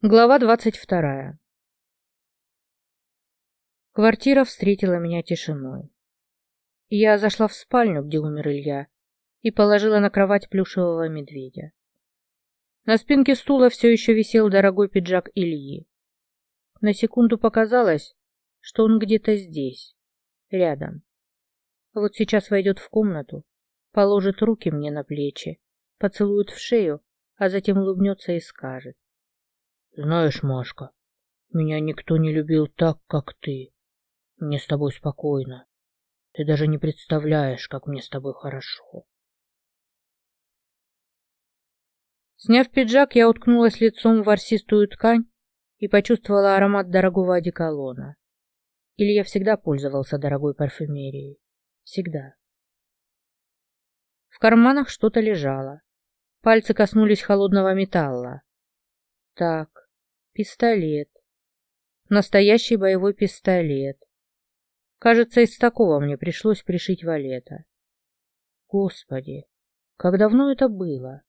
Глава двадцать вторая. Квартира встретила меня тишиной. Я зашла в спальню, где умер Илья, и положила на кровать плюшевого медведя. На спинке стула все еще висел дорогой пиджак Ильи. На секунду показалось, что он где-то здесь, рядом. Вот сейчас войдет в комнату, положит руки мне на плечи, поцелует в шею, а затем улыбнется и скажет. Знаешь, Машка, меня никто не любил так, как ты. Мне с тобой спокойно. Ты даже не представляешь, как мне с тобой хорошо. Сняв пиджак, я уткнулась лицом в ворсистую ткань и почувствовала аромат дорогого одеколона. Илья всегда пользовался дорогой парфюмерией. Всегда. В карманах что-то лежало. Пальцы коснулись холодного металла. Так, Пистолет. Настоящий боевой пистолет. Кажется, из такого мне пришлось пришить валета. Господи, как давно это было?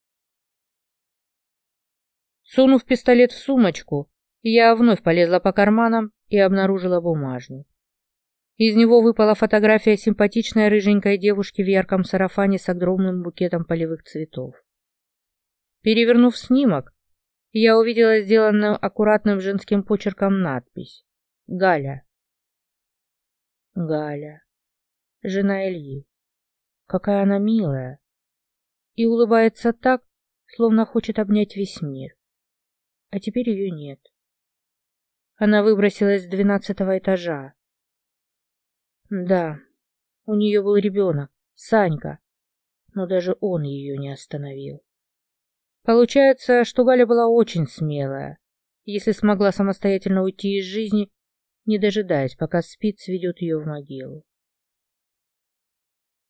Сунув пистолет в сумочку, я вновь полезла по карманам и обнаружила бумажник. Из него выпала фотография симпатичной рыженькой девушки в ярком сарафане с огромным букетом полевых цветов. Перевернув снимок, я увидела сделанную аккуратным женским почерком надпись «Галя». Галя. Жена Ильи. Какая она милая. И улыбается так, словно хочет обнять весь мир. А теперь ее нет. Она выбросилась с двенадцатого этажа. Да, у нее был ребенок, Санька, но даже он ее не остановил. Получается, что Галя была очень смелая, если смогла самостоятельно уйти из жизни, не дожидаясь, пока спит сведет ее в могилу.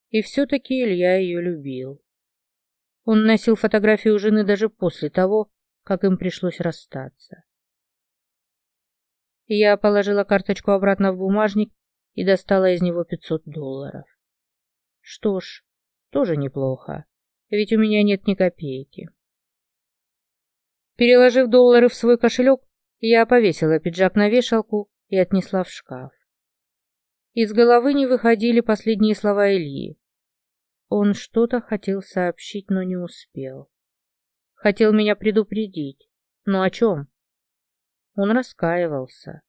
И все-таки Илья ее любил. Он носил фотографию жены даже после того, как им пришлось расстаться. Я положила карточку обратно в бумажник и достала из него 500 долларов. Что ж, тоже неплохо, ведь у меня нет ни копейки. Переложив доллары в свой кошелек, я повесила пиджак на вешалку и отнесла в шкаф. Из головы не выходили последние слова Ильи. Он что-то хотел сообщить, но не успел. Хотел меня предупредить. Но о чем? Он раскаивался.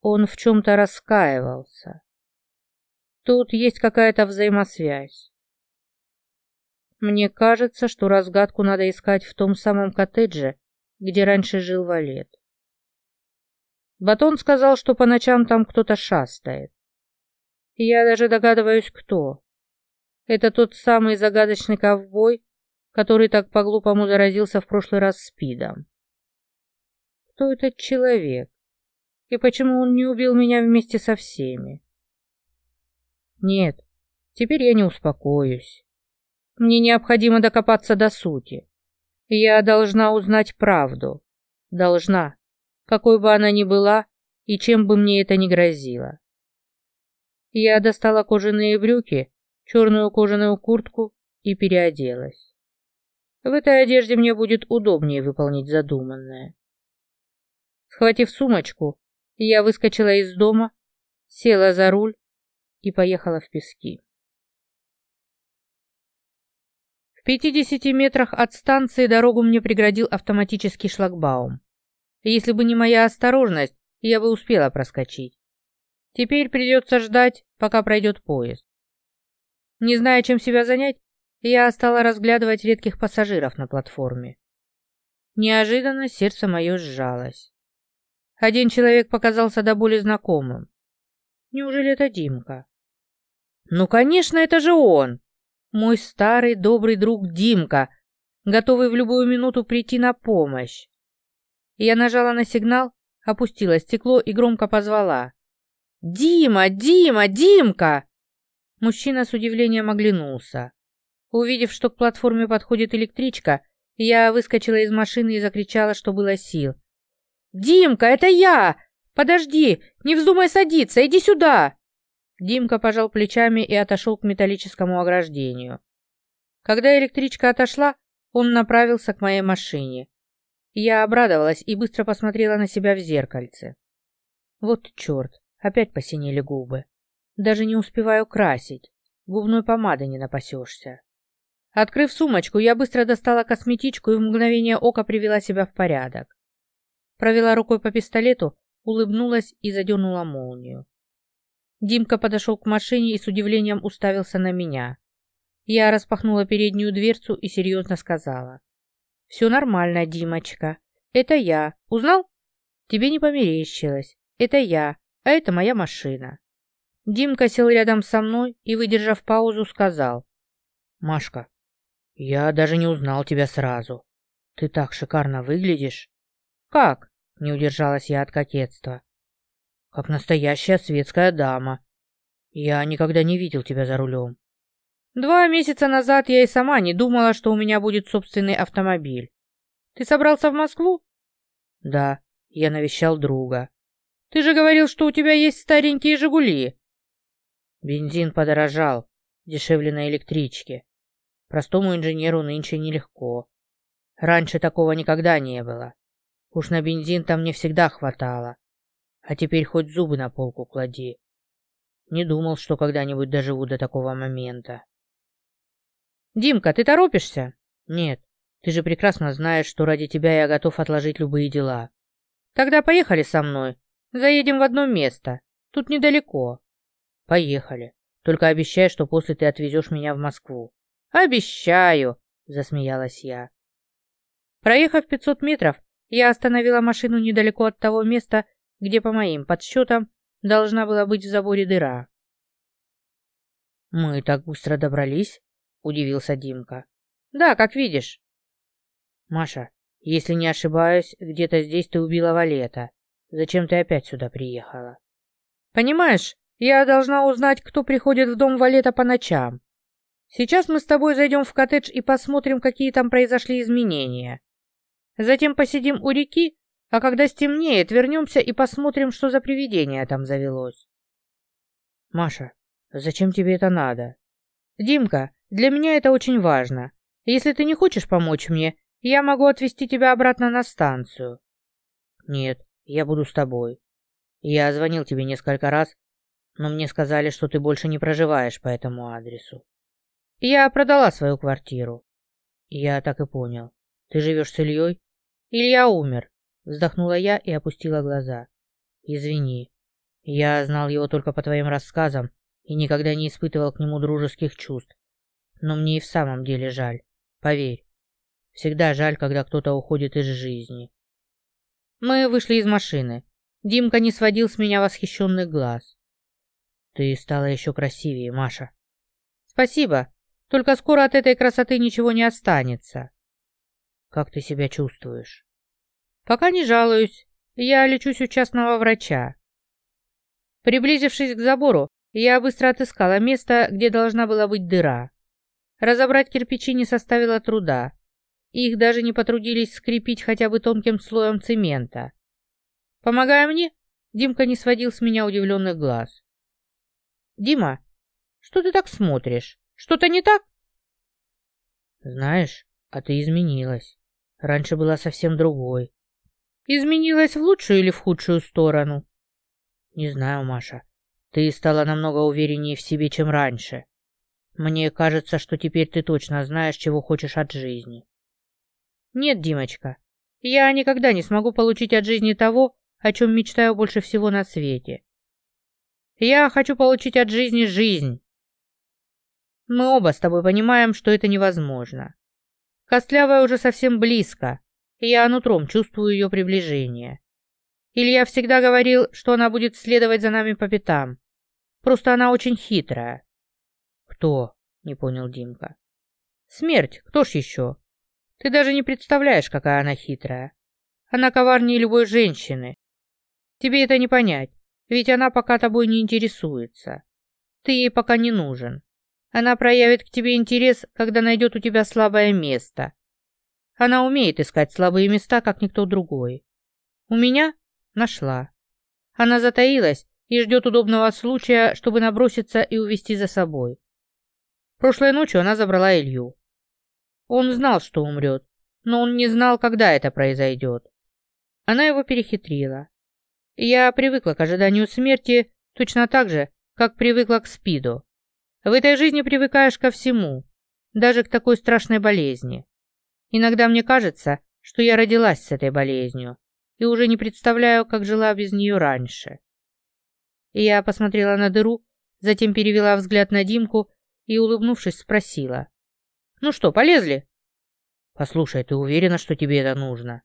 Он в чем-то раскаивался. Тут есть какая-то взаимосвязь. Мне кажется, что разгадку надо искать в том самом коттедже, где раньше жил Валет. Батон сказал, что по ночам там кто-то шастает. Я даже догадываюсь, кто. Это тот самый загадочный ковбой, который так по-глупому заразился в прошлый раз спидом. Кто этот человек? И почему он не убил меня вместе со всеми? Нет, теперь я не успокоюсь. Мне необходимо докопаться до сути. Я должна узнать правду. Должна. Какой бы она ни была и чем бы мне это ни грозило. Я достала кожаные брюки, черную кожаную куртку и переоделась. В этой одежде мне будет удобнее выполнить задуманное. Схватив сумочку, я выскочила из дома, села за руль и поехала в пески. 50 метрах от станции дорогу мне преградил автоматический шлагбаум. Если бы не моя осторожность, я бы успела проскочить. Теперь придется ждать, пока пройдет поезд. Не зная, чем себя занять, я стала разглядывать редких пассажиров на платформе. Неожиданно сердце мое сжалось. Один человек показался до боли знакомым. Неужели это Димка? Ну, конечно, это же он! Мой старый добрый друг Димка, готовый в любую минуту прийти на помощь. Я нажала на сигнал, опустила стекло и громко позвала. «Дима! Дима! Димка!» Мужчина с удивлением оглянулся. Увидев, что к платформе подходит электричка, я выскочила из машины и закричала, что было сил. «Димка, это я! Подожди! Не вздумай садиться! Иди сюда!» Димка пожал плечами и отошел к металлическому ограждению. Когда электричка отошла, он направился к моей машине. Я обрадовалась и быстро посмотрела на себя в зеркальце. Вот черт, опять посинели губы. Даже не успеваю красить. Губной помады не напасешься. Открыв сумочку, я быстро достала косметичку и в мгновение ока привела себя в порядок. Провела рукой по пистолету, улыбнулась и задернула молнию. Димка подошел к машине и с удивлением уставился на меня. Я распахнула переднюю дверцу и серьезно сказала. «Все нормально, Димочка. Это я. Узнал? Тебе не померещилось. Это я, а это моя машина». Димка сел рядом со мной и, выдержав паузу, сказал. «Машка, я даже не узнал тебя сразу. Ты так шикарно выглядишь. Как? Не удержалась я от кокетства. Как настоящая светская дама. Я никогда не видел тебя за рулем. Два месяца назад я и сама не думала, что у меня будет собственный автомобиль. Ты собрался в Москву? Да, я навещал друга. Ты же говорил, что у тебя есть старенькие «Жигули». Бензин подорожал, дешевле на электричке. Простому инженеру нынче нелегко. Раньше такого никогда не было. Уж на бензин там не всегда хватало. А теперь хоть зубы на полку клади. Не думал, что когда-нибудь доживу до такого момента. «Димка, ты торопишься?» «Нет, ты же прекрасно знаешь, что ради тебя я готов отложить любые дела. Тогда поехали со мной. Заедем в одно место. Тут недалеко». «Поехали. Только обещай, что после ты отвезешь меня в Москву». «Обещаю!» — засмеялась я. Проехав 500 метров, я остановила машину недалеко от того места, где, по моим подсчетам, должна была быть в заборе дыра. «Мы так быстро добрались?» — удивился Димка. «Да, как видишь». «Маша, если не ошибаюсь, где-то здесь ты убила Валета. Зачем ты опять сюда приехала?» «Понимаешь, я должна узнать, кто приходит в дом Валета по ночам. Сейчас мы с тобой зайдем в коттедж и посмотрим, какие там произошли изменения. Затем посидим у реки, а когда стемнеет, вернемся и посмотрим, что за привидение там завелось. Маша, зачем тебе это надо? Димка, для меня это очень важно. Если ты не хочешь помочь мне, я могу отвезти тебя обратно на станцию. Нет, я буду с тобой. Я звонил тебе несколько раз, но мне сказали, что ты больше не проживаешь по этому адресу. Я продала свою квартиру. Я так и понял. Ты живешь с Ильей? Илья умер. Вздохнула я и опустила глаза. Извини. Я знал его только по твоим рассказам и никогда не испытывал к нему дружеских чувств. Но мне и в самом деле жаль. Поверь. Всегда жаль, когда кто-то уходит из жизни. Мы вышли из машины. Димка не сводил с меня восхищенных глаз. Ты стала еще красивее, Маша. Спасибо. Только скоро от этой красоты ничего не останется. Как ты себя чувствуешь? Пока не жалуюсь. Я лечусь у частного врача. Приблизившись к забору, я быстро отыскала место, где должна была быть дыра. Разобрать кирпичи не составило труда. Их даже не потрудились скрепить хотя бы тонким слоем цемента. Помогая мне, Димка не сводил с меня удивленных глаз. «Дима, что ты так смотришь?» Что-то не так? Знаешь, а ты изменилась. Раньше была совсем другой. Изменилась в лучшую или в худшую сторону? Не знаю, Маша. Ты стала намного увереннее в себе, чем раньше. Мне кажется, что теперь ты точно знаешь, чего хочешь от жизни. Нет, Димочка, я никогда не смогу получить от жизни того, о чем мечтаю больше всего на свете. Я хочу получить от жизни жизнь, мы оба с тобой понимаем, что это невозможно. Костлявая уже совсем близко, я нутром чувствую ее приближение. Илья всегда говорил, что она будет следовать за нами по пятам. Просто она очень хитрая. Кто? Не понял Димка. Смерть, кто ж еще? Ты даже не представляешь, какая она хитрая. Она коварнее любой женщины. Тебе это не понять, ведь она пока тобой не интересуется. Ты ей пока не нужен. Она проявит к тебе интерес, когда найдет у тебя слабое место. Она умеет искать слабые места, как никто другой. У меня нашла. Она затаилась и ждет удобного случая, чтобы наброситься и увести за собой. Прошлой ночью она забрала Илью. Он знал, что умрет, но он не знал, когда это произойдет. Она его перехитрила. Я привыкла к ожиданию смерти точно так же, как привыкла к СПИДу. В этой жизни привыкаешь ко всему, даже к такой страшной болезни. Иногда мне кажется, что я родилась с этой болезнью и уже не представляю, как жила без нее раньше. Я посмотрела на дыру, затем перевела взгляд на Димку и, улыбнувшись, спросила. «Ну что, полезли?» «Послушай, ты уверена, что тебе это нужно?»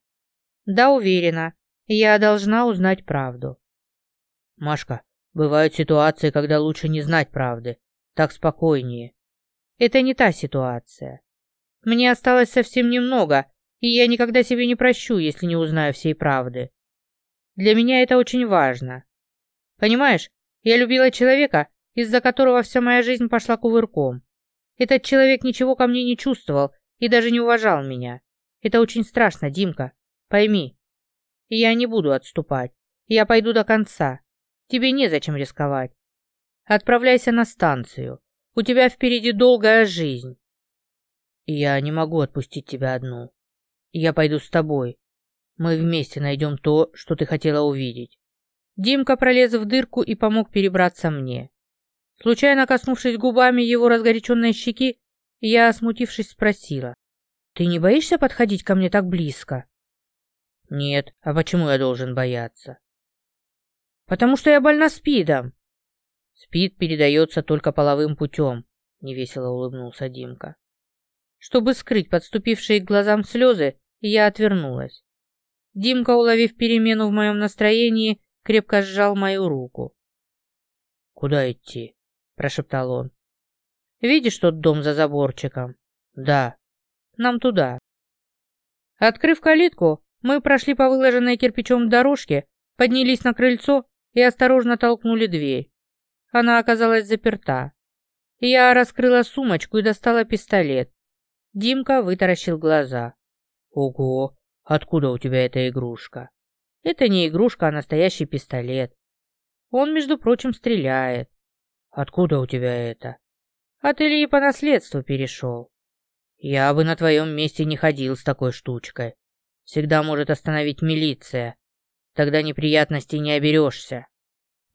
«Да, уверена. Я должна узнать правду». «Машка, бывают ситуации, когда лучше не знать правды. Так спокойнее». «Это не та ситуация. Мне осталось совсем немного, и я никогда себе не прощу, если не узнаю всей правды. Для меня это очень важно. Понимаешь, я любила человека, из-за которого вся моя жизнь пошла кувырком. Этот человек ничего ко мне не чувствовал и даже не уважал меня. Это очень страшно, Димка. Пойми. Я не буду отступать. Я пойду до конца. Тебе незачем рисковать. Отправляйся на станцию. У тебя впереди долгая жизнь. Я не могу отпустить тебя одну. Я пойду с тобой. Мы вместе найдем то, что ты хотела увидеть. Димка пролез в дырку и помог перебраться мне. Случайно коснувшись губами его разгоряченной щеки, я, смутившись, спросила. «Ты не боишься подходить ко мне так близко?» «Нет, а почему я должен бояться?» «Потому что я больна СПИДом». «СПИД передается только половым путем», — невесело улыбнулся Димка. Чтобы скрыть подступившие к глазам слезы, я отвернулась. Димка, уловив перемену в моем настроении, крепко сжал мою руку. «Куда идти?» – прошептал он. «Видишь тот дом за заборчиком?» «Да. Нам туда». Открыв калитку, мы прошли по выложенной кирпичом дорожке, поднялись на крыльцо и осторожно толкнули дверь. Она оказалась заперта. Я раскрыла сумочку и достала пистолет. Димка вытаращил глаза. «Ого, откуда у тебя эта игрушка?» «Это не игрушка, а настоящий пистолет. Он, между прочим, стреляет». «Откуда у тебя это?» «От Ильи по наследству перешел». «Я бы на твоем месте не ходил с такой штучкой. Всегда может остановить милиция. Тогда неприятностей не оберешься».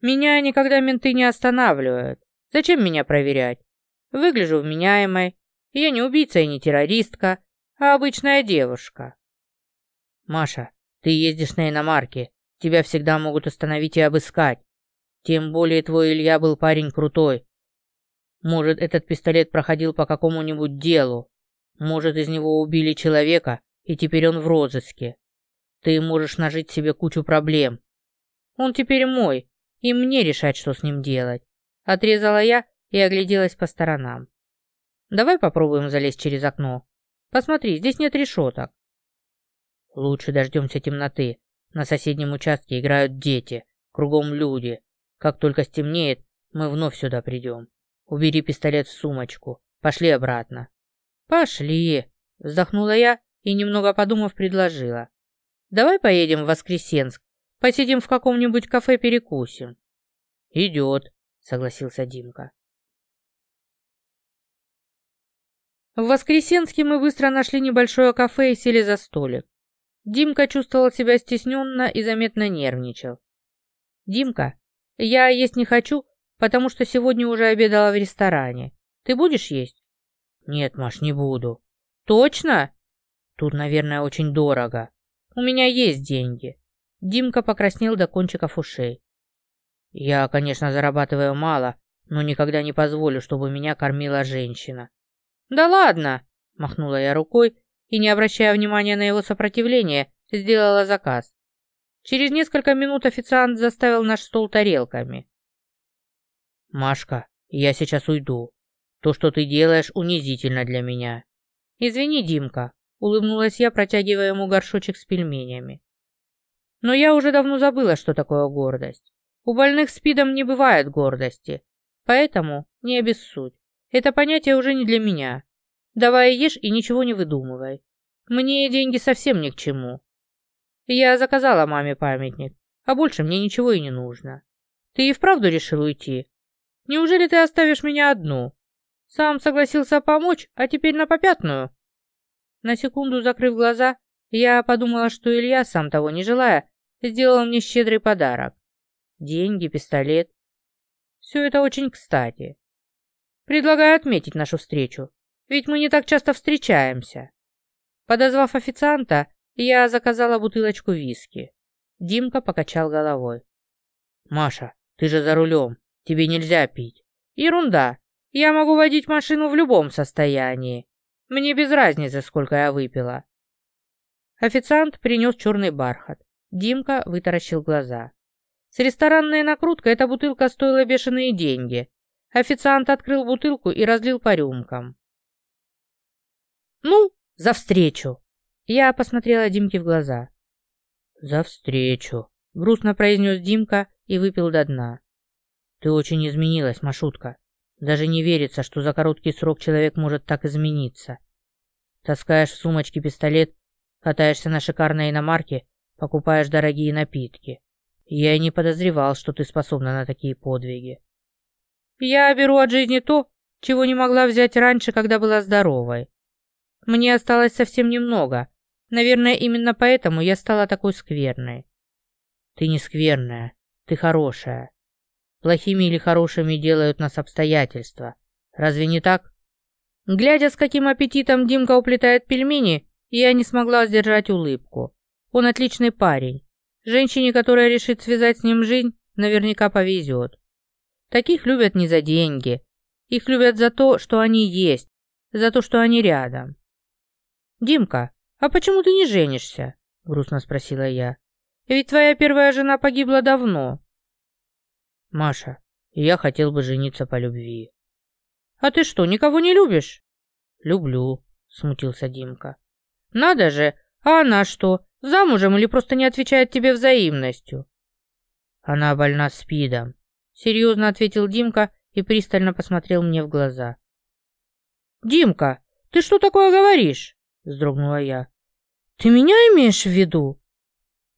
«Меня никогда менты не останавливают. Зачем меня проверять? Выгляжу вменяемой, я не убийца и не террористка, а обычная девушка. Маша, ты ездишь на иномарке. Тебя всегда могут остановить и обыскать. Тем более твой Илья был парень крутой. Может, этот пистолет проходил по какому-нибудь делу. Может, из него убили человека, и теперь он в розыске. Ты можешь нажить себе кучу проблем. Он теперь мой, и мне решать, что с ним делать. Отрезала я и огляделась по сторонам. Давай попробуем залезть через окно. Посмотри, здесь нет решеток. Лучше дождемся темноты. На соседнем участке играют дети, кругом люди. Как только стемнеет, мы вновь сюда придем. Убери пистолет в сумочку. Пошли обратно. Пошли, вздохнула я и, немного подумав, предложила. Давай поедем в Воскресенск, посидим в каком-нибудь кафе перекусим. Идет, согласился Димка. В Воскресенске мы быстро нашли небольшое кафе и сели за столик. Димка чувствовал себя стесненно и заметно нервничал. «Димка, я есть не хочу, потому что сегодня уже обедала в ресторане. Ты будешь есть?» «Нет, Маш, не буду». «Точно?» «Тут, наверное, очень дорого. У меня есть деньги». Димка покраснел до кончиков ушей. «Я, конечно, зарабатываю мало, но никогда не позволю, чтобы меня кормила женщина. «Да ладно!» – махнула я рукой и, не обращая внимания на его сопротивление, сделала заказ. Через несколько минут официант заставил наш стол тарелками. «Машка, я сейчас уйду. То, что ты делаешь, унизительно для меня». «Извини, Димка», — улыбнулась я, протягивая ему горшочек с пельменями. «Но я уже давно забыла, что такое гордость. У больных спидом не бывает гордости, поэтому не обессудь. Это понятие уже не для меня. Давай ешь и ничего не выдумывай. Мне деньги совсем ни к чему. Я заказала маме памятник, а больше мне ничего и не нужно. Ты и вправду решил уйти? Неужели ты оставишь меня одну? Сам согласился помочь, а теперь на попятную? На секунду закрыв глаза, я подумала, что Илья, сам того не желая, сделал мне щедрый подарок. Деньги, пистолет. Все это очень кстати. Предлагаю отметить нашу встречу, ведь мы не так часто встречаемся. Подозвав официанта, я заказала бутылочку виски. Димка покачал головой. «Маша, ты же за рулем, тебе нельзя пить». «Ерунда, я могу водить машину в любом состоянии. Мне без разницы, сколько я выпила». Официант принес черный бархат. Димка вытаращил глаза. С ресторанной накруткой эта бутылка стоила бешеные деньги. Официант открыл бутылку и разлил по рюмкам. «Ну, за встречу!» Я посмотрела Димке в глаза. «За встречу!» — грустно произнес Димка и выпил до дна. «Ты очень изменилась, Машутка. Даже не верится, что за короткий срок человек может так измениться. Таскаешь в сумочке пистолет, катаешься на шикарной иномарке, покупаешь дорогие напитки. Я и не подозревал, что ты способна на такие подвиги. Я беру от жизни то, чего не могла взять раньше, когда была здоровой. Мне осталось совсем немного. Наверное, именно поэтому я стала такой скверной. Ты не скверная, ты хорошая. Плохими или хорошими делают нас обстоятельства. Разве не так? Глядя, с каким аппетитом Димка уплетает пельмени, я не смогла сдержать улыбку. Он отличный парень. Женщине, которая решит связать с ним жизнь, наверняка повезет. Таких любят не за деньги. Их любят за то, что они есть, за то, что они рядом. «Димка, а почему ты не женишься?» — грустно спросила я. «Ведь твоя первая жена погибла давно». «Маша, я хотел бы жениться по любви». «А ты что, никого не любишь?» «Люблю», — смутился Димка. «Надо же! А она что, замужем или просто не отвечает тебе взаимностью?» «Она больна СПИДом», — серьезно ответил Димка и пристально посмотрел мне в глаза. «Димка, ты что такое говоришь?» — вздрогнула я. «Ты меня имеешь в виду?»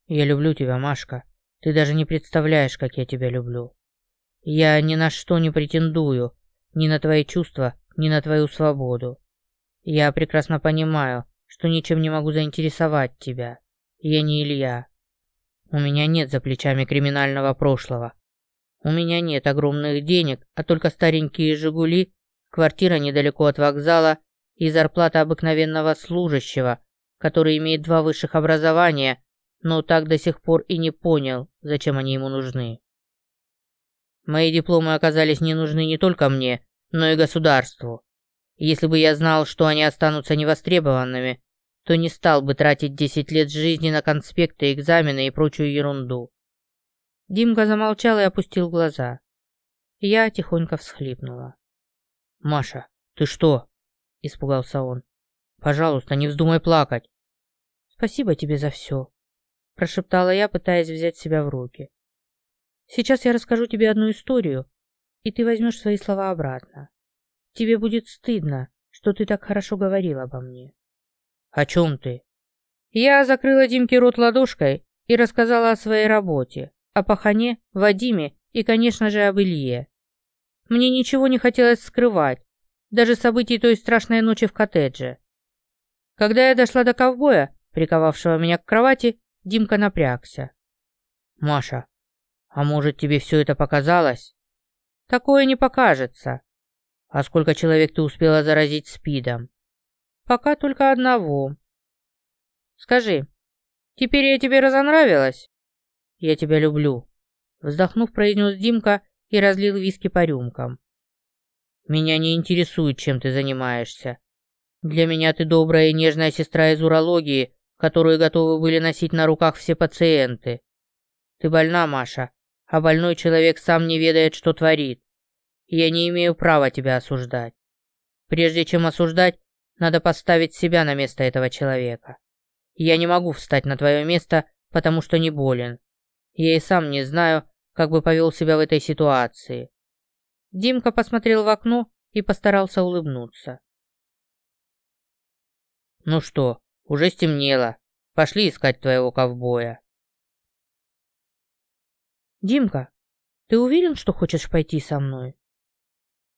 «Я люблю тебя, Машка. Ты даже не представляешь, как я тебя люблю. Я ни на что не претендую, ни на твои чувства, ни на твою свободу. Я прекрасно понимаю, что ничем не могу заинтересовать тебя. Я не Илья. У меня нет за плечами криминального прошлого. У меня нет огромных денег, а только старенькие «Жигули», квартира недалеко от вокзала и зарплата обыкновенного служащего, который имеет два высших образования, но так до сих пор и не понял, зачем они ему нужны. Мои дипломы оказались не нужны не только мне, но и государству. Если бы я знал, что они останутся невостребованными, то не стал бы тратить 10 лет жизни на конспекты, экзамены и прочую ерунду. Димка замолчал и опустил глаза. Я тихонько всхлипнула. «Маша, ты что?» – испугался он. «Пожалуйста, не вздумай плакать». «Спасибо тебе за все», – прошептала я, пытаясь взять себя в руки. Сейчас я расскажу тебе одну историю, и ты возьмешь свои слова обратно. Тебе будет стыдно, что ты так хорошо говорил обо мне. О чем ты? Я закрыла Димке рот ладошкой и рассказала о своей работе, о Пахане, Вадиме и, конечно же, об Илье. Мне ничего не хотелось скрывать, даже событий той страшной ночи в коттедже. Когда я дошла до ковбоя, приковавшего меня к кровати, Димка напрягся. «Маша, а может, тебе все это показалось? Такое не покажется. А сколько человек ты успела заразить СПИДом? Пока только одного. Скажи, теперь я тебе разонравилась? Я тебя люблю. Вздохнув, произнес Димка и разлил виски по рюмкам. Меня не интересует, чем ты занимаешься. Для меня ты добрая и нежная сестра из урологии, которую готовы были носить на руках все пациенты. Ты больна, Маша, а больной человек сам не ведает, что творит. Я не имею права тебя осуждать. Прежде чем осуждать, надо поставить себя на место этого человека. Я не могу встать на твое место, потому что не болен. Я и сам не знаю, как бы повел себя в этой ситуации. Димка посмотрел в окно и постарался улыбнуться. Ну что, уже стемнело. Пошли искать твоего ковбоя. «Димка, ты уверен, что хочешь пойти со мной?»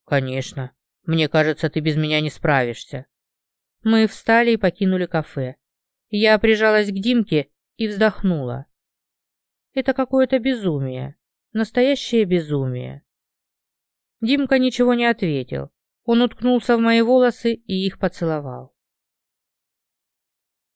«Конечно. Мне кажется, ты без меня не справишься». Мы встали и покинули кафе. Я прижалась к Димке и вздохнула. Это какое-то безумие. Настоящее безумие. Димка ничего не ответил. Он уткнулся в мои волосы и их поцеловал.